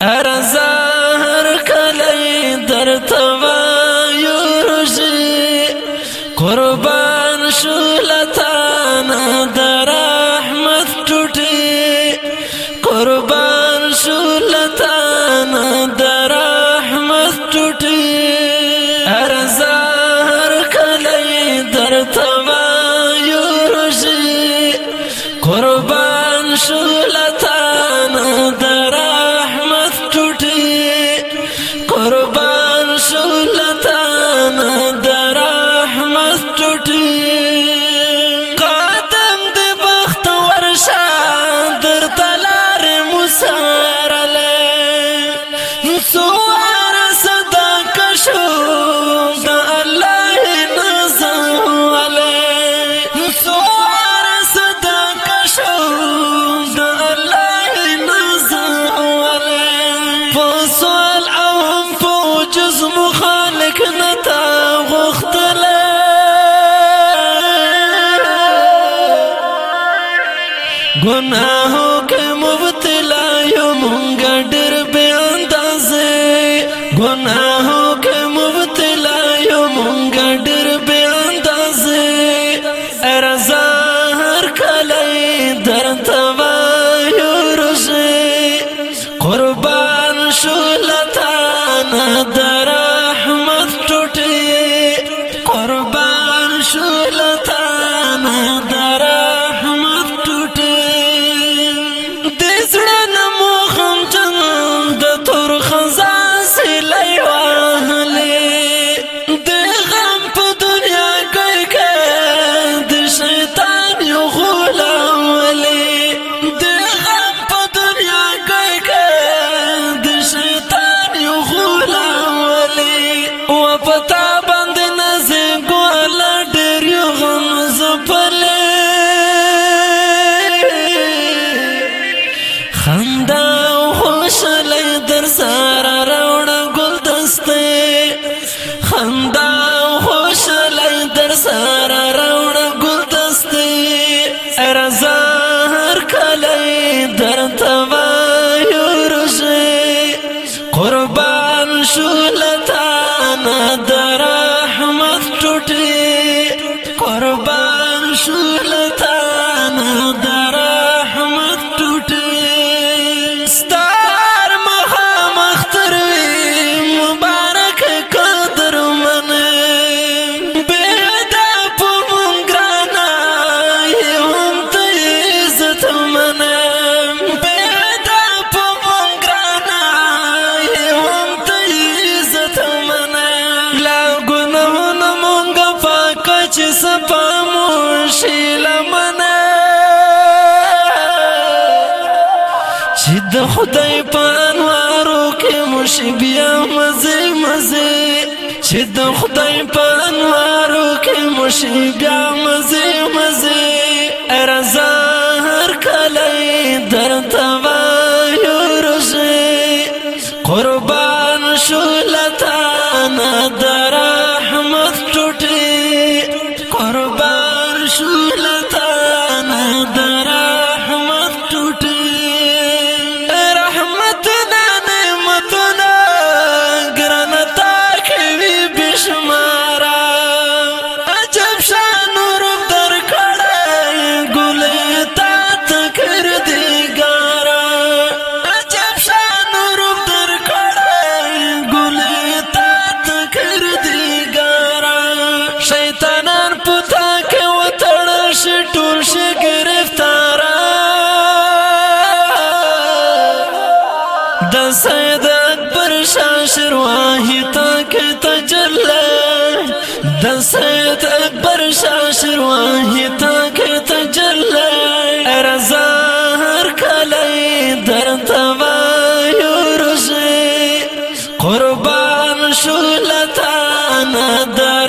Arazá گناہوں کے مبتلا یو مونگا ڈر بے اندازے گناہوں کے مبتلا یو مونگا ڈر بے اندازے ارزا ہر کلی در توایو رزے قربان شلتانا در کلی در توایو رشی قربان شولتان در رحمت ٹوٹی قربان شولتان چې د خدای په انوارو کې مشبیا مزه مزه چې د خدای په انوارو کې مشبیا مزه مزه ارزا هر کله درته وایو رزه قربان شولتا نادر احمد ټوټي قربان شولتا د سید اکبر شاه شرواهی تک تجلی د سید اکبر شاه شرواهی تک تجلی رضا هر کلی در توایو رشی قربان شولتان در